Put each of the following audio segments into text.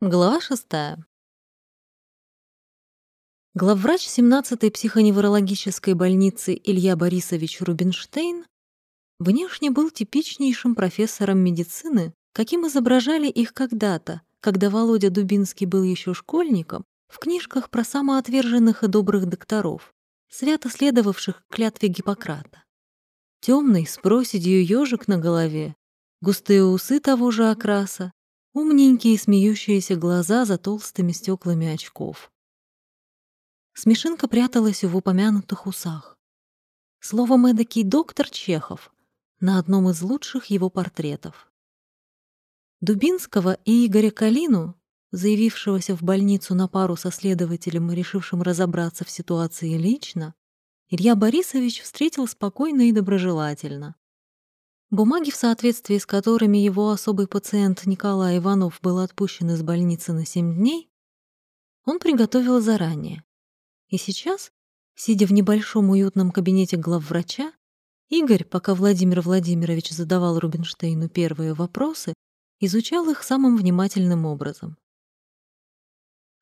Глава шестая. Главврач 17-й психоневрологической больницы Илья Борисович Рубинштейн внешне был типичнейшим профессором медицины, каким изображали их когда-то, когда Володя Дубинский был еще школьником, в книжках про самоотверженных и добрых докторов, свято следовавших клятве Гиппократа. Темный, с проседью ежик на голове, густые усы того же окраса, умненькие смеющиеся глаза за толстыми стеклами очков. Смешинка пряталась в упомянутых усах. Словом, эдакий доктор Чехов на одном из лучших его портретов. Дубинского и Игоря Калину, заявившегося в больницу на пару со следователем, решившим разобраться в ситуации лично, Илья Борисович встретил спокойно и доброжелательно. Бумаги, в соответствии с которыми его особый пациент Николай Иванов был отпущен из больницы на 7 дней, он приготовил заранее. И сейчас, сидя в небольшом уютном кабинете главврача, Игорь, пока Владимир Владимирович задавал Рубинштейну первые вопросы, изучал их самым внимательным образом.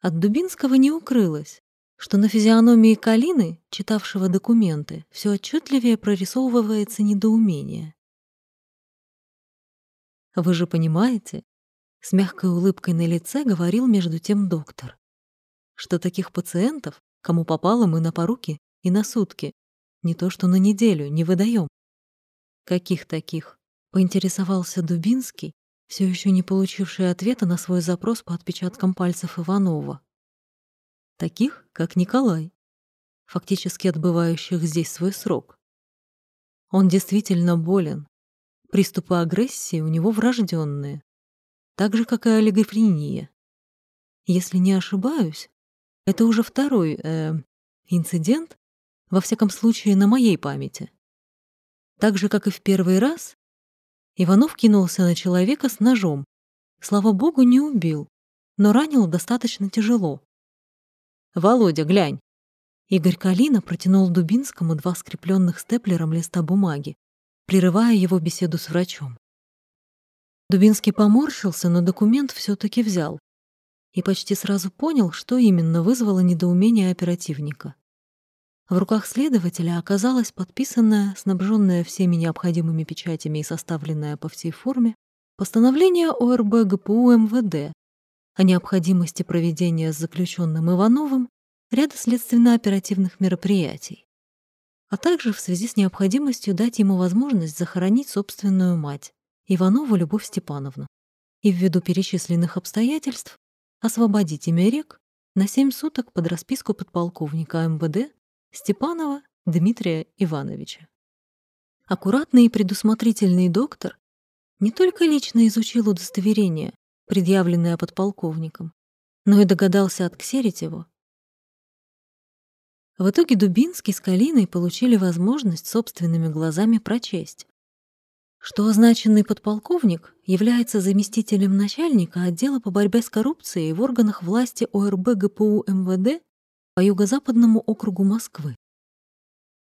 От Дубинского не укрылось, что на физиономии Калины, читавшего документы, все отчетливее прорисовывается недоумение. Вы же понимаете, с мягкой улыбкой на лице говорил между тем доктор, что таких пациентов, кому попало, мы на поруки и на сутки, не то что на неделю, не выдаем. Каких таких? Поинтересовался Дубинский, все еще не получивший ответа на свой запрос по отпечаткам пальцев Иванова. Таких, как Николай, фактически отбывающих здесь свой срок. Он действительно болен, Приступы агрессии у него врожденные, так же, как и олигофрения. Если не ошибаюсь, это уже второй э, инцидент, во всяком случае, на моей памяти. Так же, как и в первый раз, Иванов кинулся на человека с ножом. Слава богу, не убил, но ранил достаточно тяжело. «Володя, глянь!» Игорь Калина протянул Дубинскому два скрепленных степлером листа бумаги прерывая его беседу с врачом. Дубинский поморщился, но документ все-таки взял и почти сразу понял, что именно вызвало недоумение оперативника. В руках следователя оказалась подписанная, снабженная всеми необходимыми печатями и составленная по всей форме постановление ОРБ ГПУ МВД о необходимости проведения с заключенным Ивановым ряда следственно-оперативных мероприятий а также в связи с необходимостью дать ему возможность захоронить собственную мать, Иванову Любовь Степановну, и ввиду перечисленных обстоятельств освободить имя рек на семь суток под расписку подполковника МВД Степанова Дмитрия Ивановича. Аккуратный и предусмотрительный доктор не только лично изучил удостоверение, предъявленное подполковником, но и догадался отксерить его в итоге Дубинский с Калиной получили возможность собственными глазами прочесть, что означенный подполковник является заместителем начальника отдела по борьбе с коррупцией в органах власти ОРБ ГПУ МВД по Юго-Западному округу Москвы.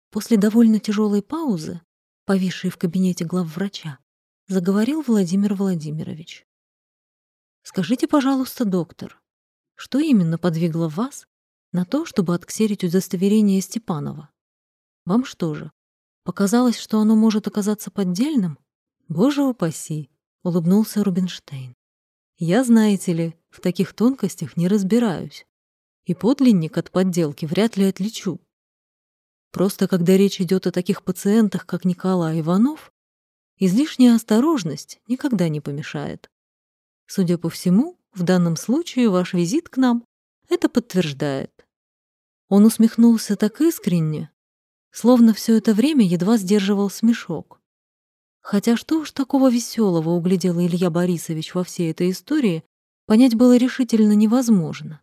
После довольно тяжелой паузы, повисшей в кабинете главврача, заговорил Владимир Владимирович. «Скажите, пожалуйста, доктор, что именно подвигло вас на то, чтобы отксерить удостоверение Степанова. Вам что же, показалось, что оно может оказаться поддельным? Боже упаси, улыбнулся Рубинштейн. Я, знаете ли, в таких тонкостях не разбираюсь. И подлинник от подделки вряд ли отличу. Просто когда речь идет о таких пациентах, как Николай Иванов, излишняя осторожность никогда не помешает. Судя по всему, в данном случае ваш визит к нам это подтверждает. Он усмехнулся так искренне, словно все это время едва сдерживал смешок. Хотя что уж такого веселого углядел Илья Борисович во всей этой истории, понять было решительно невозможно.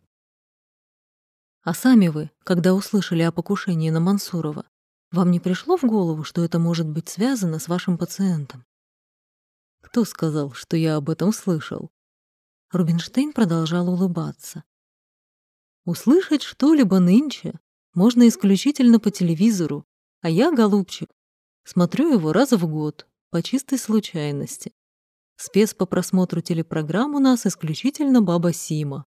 А сами вы, когда услышали о покушении на Мансурова, вам не пришло в голову, что это может быть связано с вашим пациентом? Кто сказал, что я об этом слышал? Рубинштейн продолжал улыбаться. Услышать что-либо нынче можно исключительно по телевизору, а я, голубчик, смотрю его раз в год, по чистой случайности. Спец по просмотру телепрограмм у нас исключительно баба Сима.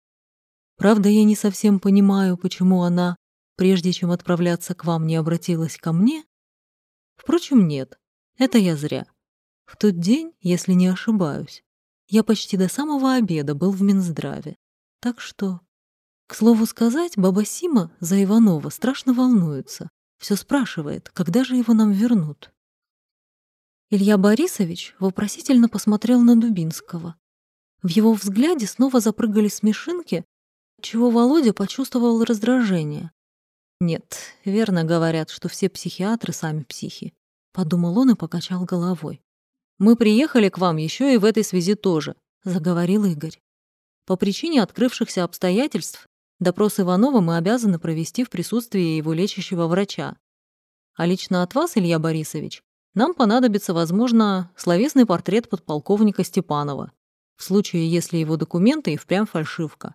Правда, я не совсем понимаю, почему она, прежде чем отправляться к вам, не обратилась ко мне. Впрочем, нет, это я зря. В тот день, если не ошибаюсь, я почти до самого обеда был в Минздраве. Так что... К слову сказать, баба Сима за Иванова страшно волнуется. Все спрашивает, когда же его нам вернут. Илья Борисович вопросительно посмотрел на Дубинского. В его взгляде снова запрыгали смешинки, чего Володя почувствовал раздражение. «Нет, верно говорят, что все психиатры сами психи», — подумал он и покачал головой. «Мы приехали к вам еще и в этой связи тоже», — заговорил Игорь. «По причине открывшихся обстоятельств допрос Иванова мы обязаны провести в присутствии его лечащего врача. А лично от вас, Илья Борисович, нам понадобится, возможно, словесный портрет подполковника Степанова, в случае, если его документы и впрямь фальшивка.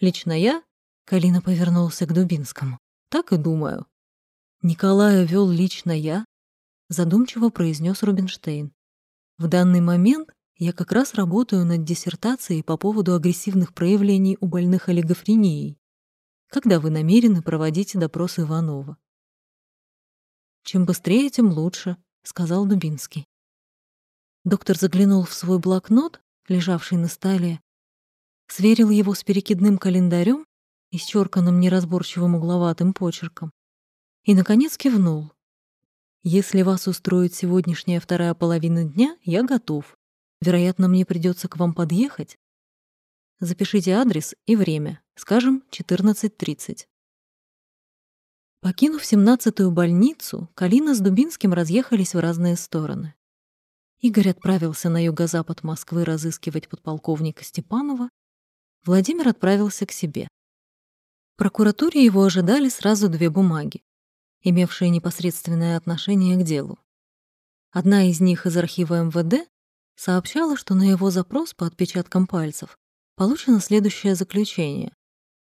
Лично я, Калина повернулся к Дубинскому, так и думаю. Николая вел лично я, задумчиво произнес Рубинштейн. В данный момент я как раз работаю над диссертацией по поводу агрессивных проявлений у больных олигофренией. Когда вы намерены проводить допрос Иванова? Чем быстрее, тем лучше, сказал Дубинский. Доктор заглянул в свой блокнот, лежавший на столе, сверил его с перекидным календарем, исчерканным неразборчивым угловатым почерком, и, наконец, кивнул. Если вас устроит сегодняшняя вторая половина дня, я готов. Вероятно, мне придется к вам подъехать. Запишите адрес и время, скажем, 14.30. Покинув семнадцатую больницу, Калина с Дубинским разъехались в разные стороны. Игорь отправился на юго-запад Москвы разыскивать подполковника Степанова. Владимир отправился к себе. В прокуратуре его ожидали сразу две бумаги имевшие непосредственное отношение к делу. Одна из них из архива МВД сообщала, что на его запрос по отпечаткам пальцев получено следующее заключение.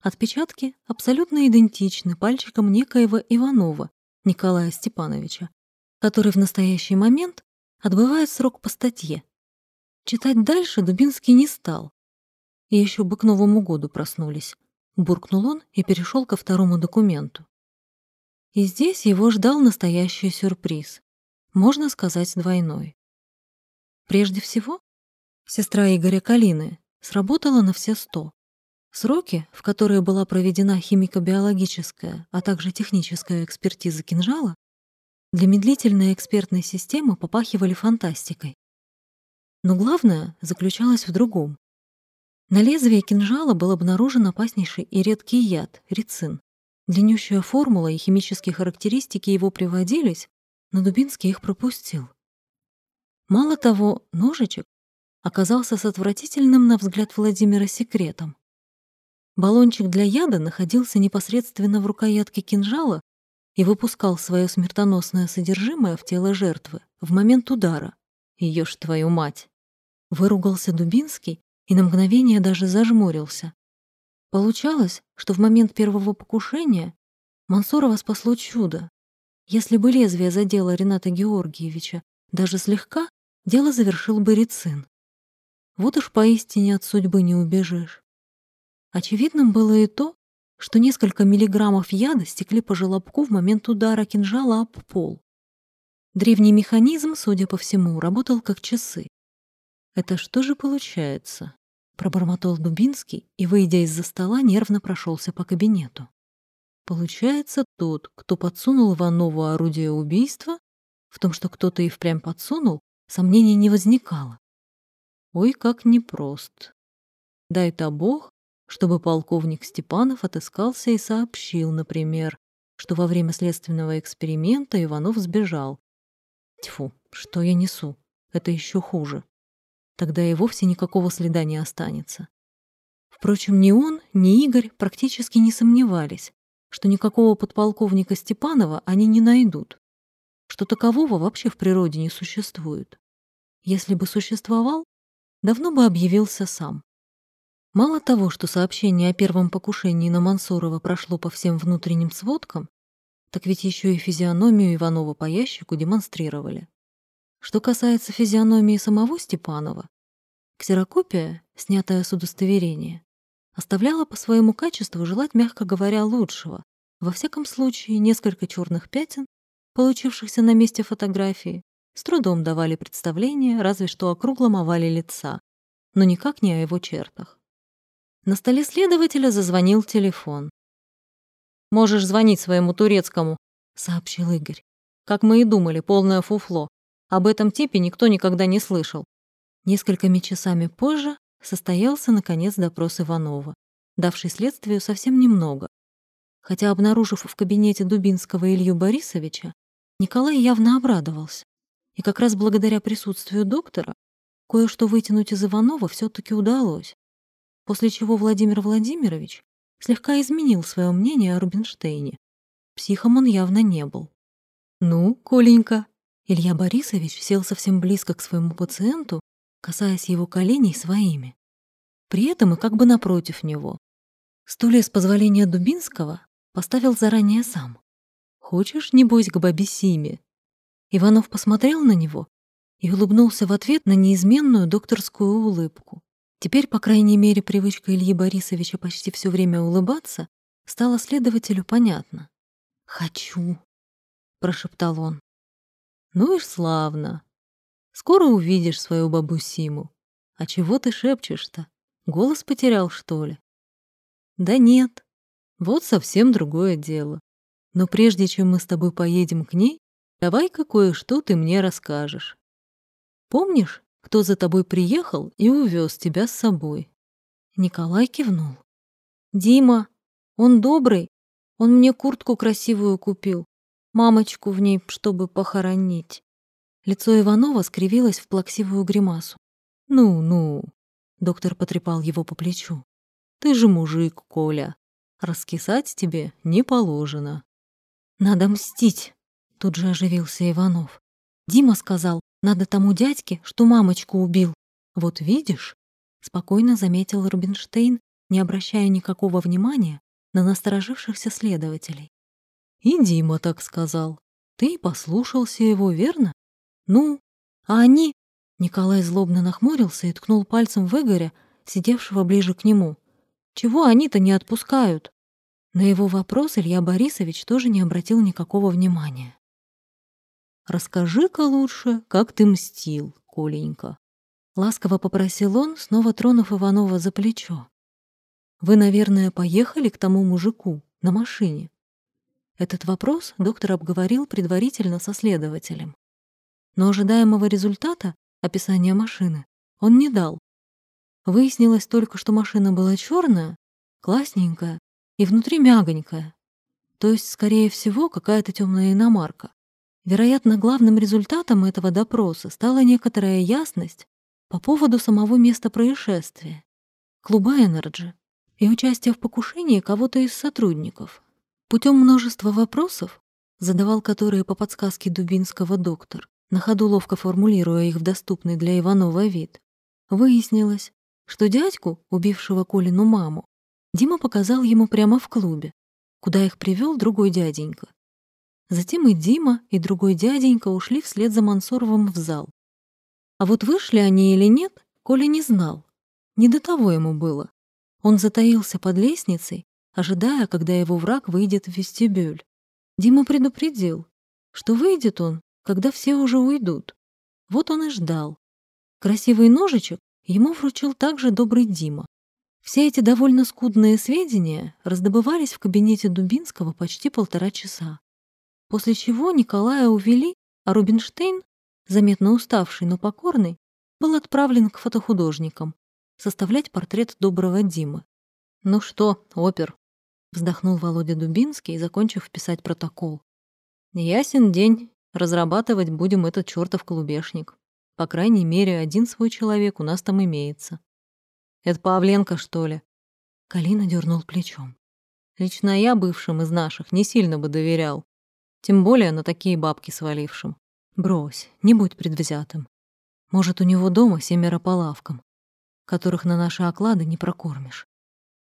Отпечатки абсолютно идентичны пальчикам некоего Иванова Николая Степановича, который в настоящий момент отбывает срок по статье. Читать дальше Дубинский не стал. Еще бы к Новому году проснулись. Буркнул он и перешел ко второму документу. И здесь его ждал настоящий сюрприз. Можно сказать, двойной. Прежде всего, сестра Игоря Калины сработала на все сто. Сроки, в которые была проведена химико-биологическая, а также техническая экспертиза кинжала, для медлительной экспертной системы попахивали фантастикой. Но главное заключалось в другом. На лезвии кинжала был обнаружен опаснейший и редкий яд — рицин. Длиннющая формула и химические характеристики его приводились, но Дубинский их пропустил. Мало того, ножичек оказался с отвратительным, на взгляд Владимира, секретом. Баллончик для яда находился непосредственно в рукоятке кинжала и выпускал свое смертоносное содержимое в тело жертвы в момент удара. Ее ж твою мать! Выругался Дубинский и на мгновение даже зажмурился. Получалось, что в момент первого покушения Мансурова спасло чудо. Если бы лезвие задело Рената Георгиевича даже слегка, дело завершил бы Рицин. Вот уж поистине от судьбы не убежишь. Очевидным было и то, что несколько миллиграммов яда стекли по желобку в момент удара кинжала об пол. Древний механизм, судя по всему, работал как часы. Это что же получается? пробормотал Дубинский и, выйдя из-за стола, нервно прошелся по кабинету. Получается, тот, кто подсунул Иванову орудие убийства, в том, что кто-то и впрямь подсунул, сомнений не возникало. Ой, как непрост. Дай-то Бог, чтобы полковник Степанов отыскался и сообщил, например, что во время следственного эксперимента Иванов сбежал. Тьфу, что я несу? Это еще хуже. Тогда и вовсе никакого следа не останется. Впрочем, ни он, ни Игорь практически не сомневались, что никакого подполковника Степанова они не найдут, что такового вообще в природе не существует. Если бы существовал, давно бы объявился сам. Мало того, что сообщение о первом покушении на Мансурова прошло по всем внутренним сводкам, так ведь еще и физиономию Иванова по ящику демонстрировали. Что касается физиономии самого Степанова, Ксерокопия, снятая с удостоверения, оставляла по своему качеству желать, мягко говоря, лучшего. Во всяком случае, несколько черных пятен, получившихся на месте фотографии, с трудом давали представление разве что о круглом овале лица, но никак не о его чертах. На столе следователя зазвонил телефон. «Можешь звонить своему турецкому», — сообщил Игорь. «Как мы и думали, полное фуфло. Об этом типе никто никогда не слышал». Несколькими часами позже состоялся, наконец, допрос Иванова, давший следствию совсем немного. Хотя, обнаружив в кабинете Дубинского Илью Борисовича, Николай явно обрадовался. И как раз благодаря присутствию доктора кое-что вытянуть из Иванова все таки удалось. После чего Владимир Владимирович слегка изменил свое мнение о Рубинштейне. Психом он явно не был. «Ну, Коленька». Илья Борисович сел совсем близко к своему пациенту, касаясь его коленей своими. При этом и как бы напротив него. Стулья с позволения Дубинского поставил заранее сам. «Хочешь, небось, к бабе Симе?» Иванов посмотрел на него и улыбнулся в ответ на неизменную докторскую улыбку. Теперь, по крайней мере, привычка Ильи Борисовича почти все время улыбаться стала следователю понятна. «Хочу», — прошептал он. «Ну и славно. Скоро увидишь свою бабу Симу. А чего ты шепчешь-то? Голос потерял, что ли?» «Да нет. Вот совсем другое дело. Но прежде чем мы с тобой поедем к ней, давай-ка кое-что ты мне расскажешь. Помнишь, кто за тобой приехал и увез тебя с собой?» Николай кивнул. «Дима, он добрый. Он мне куртку красивую купил, мамочку в ней, чтобы похоронить». Лицо Иванова скривилось в плаксивую гримасу. «Ну-ну», — доктор потрепал его по плечу. «Ты же мужик, Коля. Раскисать тебе не положено». «Надо мстить», — тут же оживился Иванов. Дима сказал, надо тому дядьке, что мамочку убил. Вот видишь, спокойно заметил Рубинштейн, не обращая никакого внимания на насторожившихся следователей. И Дима так сказал. Ты послушался его, верно? Ну, а они... Николай злобно нахмурился и ткнул пальцем в Игоря, сидевшего ближе к нему. Чего они-то не отпускают? На его вопрос Илья Борисович тоже не обратил никакого внимания. «Расскажи-ка лучше, как ты мстил, Коленька». Ласково попросил он, снова тронув Иванова за плечо. «Вы, наверное, поехали к тому мужику на машине?» Этот вопрос доктор обговорил предварительно со следователем. Но ожидаемого результата, описания машины, он не дал. Выяснилось только, что машина была черная, классненькая и внутри мягонькая. То есть, скорее всего, какая-то темная иномарка. Вероятно, главным результатом этого допроса стала некоторая ясность по поводу самого места происшествия, клуба «Энерджи» и участия в покушении кого-то из сотрудников. Путем множества вопросов, задавал которые по подсказке Дубинского доктор, на ходу ловко формулируя их в доступный для Иванова вид, выяснилось, что дядьку, убившего Колину маму, Дима показал ему прямо в клубе, куда их привел другой дяденька. Затем и Дима, и другой дяденька ушли вслед за Мансуровым в зал. А вот вышли они или нет, Коля не знал. Не до того ему было. Он затаился под лестницей, ожидая, когда его враг выйдет в вестибюль. Дима предупредил, что выйдет он, когда все уже уйдут. Вот он и ждал. Красивый ножичек ему вручил также добрый Дима. Все эти довольно скудные сведения раздобывались в кабинете Дубинского почти полтора часа. После чего Николая увели, а Рубинштейн, заметно уставший, но покорный, был отправлен к фотохудожникам составлять портрет доброго Димы. «Ну что, опер?» — вздохнул Володя Дубинский, закончив писать протокол. «Ясен день. Разрабатывать будем этот чертов клубешник. По крайней мере, один свой человек у нас там имеется. Это Павленко, что ли?» Калина дернул плечом. «Лично я бывшим из наших не сильно бы доверял. Тем более на такие бабки свалившим. Брось, не будь предвзятым. Может, у него дома семеро по лавкам, которых на наши оклады не прокормишь.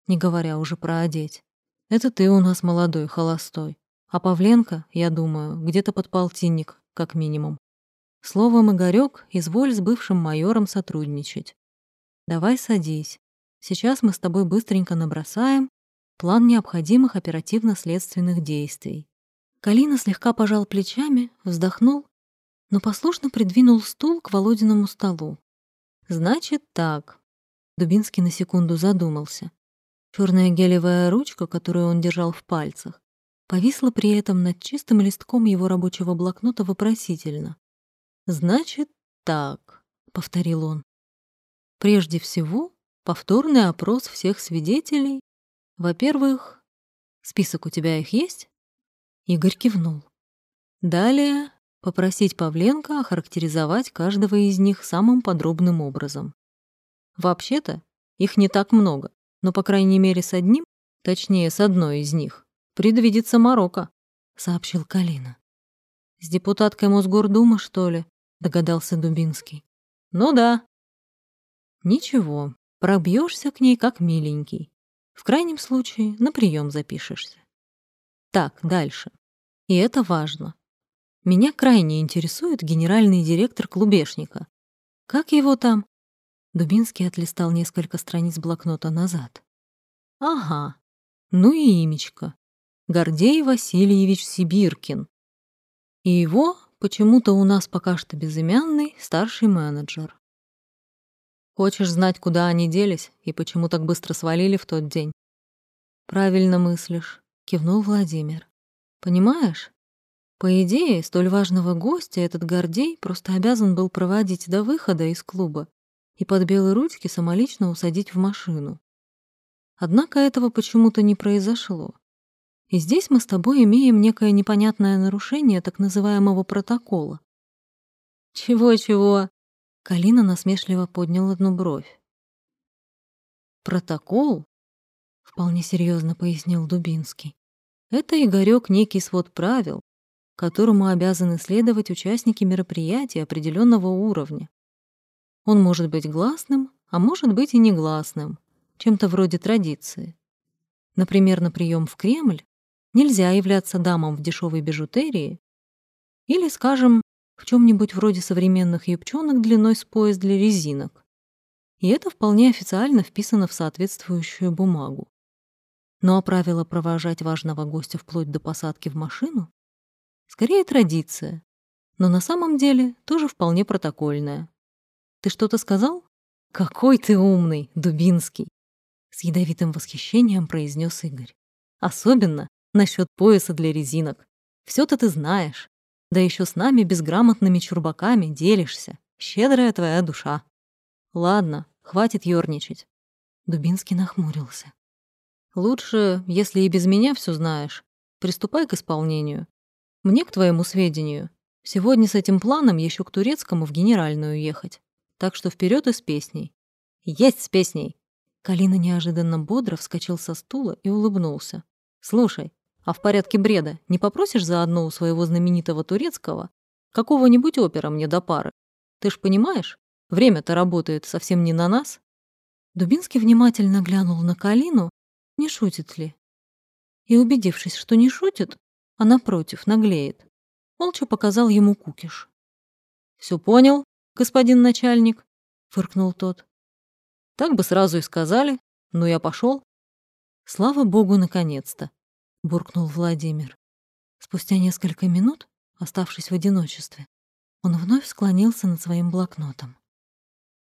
Не говоря уже про одеть. Это ты у нас молодой, холостой. А Павленко, я думаю, где-то под полтинник, как минимум. Словом, Игорёк, изволь с бывшим майором сотрудничать. Давай садись. Сейчас мы с тобой быстренько набросаем план необходимых оперативно-следственных действий. Калина слегка пожал плечами, вздохнул, но послушно придвинул стул к Володиному столу. «Значит так». Дубинский на секунду задумался. Черная гелевая ручка, которую он держал в пальцах, повисла при этом над чистым листком его рабочего блокнота вопросительно. «Значит, так», — повторил он. «Прежде всего, повторный опрос всех свидетелей. Во-первых, список у тебя их есть?» Игорь кивнул. «Далее попросить Павленко охарактеризовать каждого из них самым подробным образом. Вообще-то, их не так много, но, по крайней мере, с одним, точнее, с одной из них, предвидится Марокко», — сообщил Калина. «С депутаткой Мосгордумы, что ли?» — догадался Дубинский. «Ну да». «Ничего, пробьешься к ней как миленький. В крайнем случае на прием запишешься. Так, дальше. И это важно. Меня крайне интересует генеральный директор клубешника. Как его там? Дубинский отлистал несколько страниц блокнота назад. Ага. Ну и имечко. Гордей Васильевич Сибиркин. И его почему-то у нас пока что безымянный старший менеджер. Хочешь знать, куда они делись и почему так быстро свалили в тот день? Правильно мыслишь, кивнул Владимир. Понимаешь? По идее, столь важного гостя этот Гордей просто обязан был проводить до выхода из клуба и под белые ручки самолично усадить в машину. Однако этого почему-то не произошло. И здесь мы с тобой имеем некое непонятное нарушение так называемого протокола. Чего-чего? Калина насмешливо поднял одну бровь. Протокол? Вполне серьезно пояснил Дубинский. Это, Игорёк, некий свод правил, которому обязаны следовать участники мероприятия определенного уровня. Он может быть гласным, а может быть и негласным, чем-то вроде традиции. Например, на прием в Кремль нельзя являться дамам в дешевой бижутерии или, скажем, в чем-нибудь вроде современных юбчонок длиной с пояс для резинок. И это вполне официально вписано в соответствующую бумагу. Ну а правило провожать важного гостя вплоть до посадки в машину скорее традиция, но на самом деле тоже вполне протокольная. Ты что-то сказал? Какой ты умный, Дубинский! С ядовитым восхищением произнес Игорь. Особенно, насчет пояса для резинок. Все-то ты знаешь. Да еще с нами безграмотными чурбаками делишься. Щедрая твоя душа. Ладно, хватит ёрничать. Дубинский нахмурился. Лучше, если и без меня все знаешь, приступай к исполнению. Мне, к твоему сведению, сегодня с этим планом еще к турецкому в генеральную ехать. Так что вперед и с песней. Есть с песней! Калина неожиданно бодро вскочил со стула и улыбнулся. «Слушай, а в порядке бреда не попросишь заодно у своего знаменитого турецкого какого-нибудь опера мне до пары? Ты ж понимаешь, время-то работает совсем не на нас. Дубинский внимательно глянул на Калину, не шутит ли. И, убедившись, что не шутит, а напротив наглеет, молча показал ему кукиш. Все понял, господин начальник?» — фыркнул тот. «Так бы сразу и сказали, но я пошел. Слава богу, наконец-то буркнул Владимир. Спустя несколько минут, оставшись в одиночестве, он вновь склонился над своим блокнотом.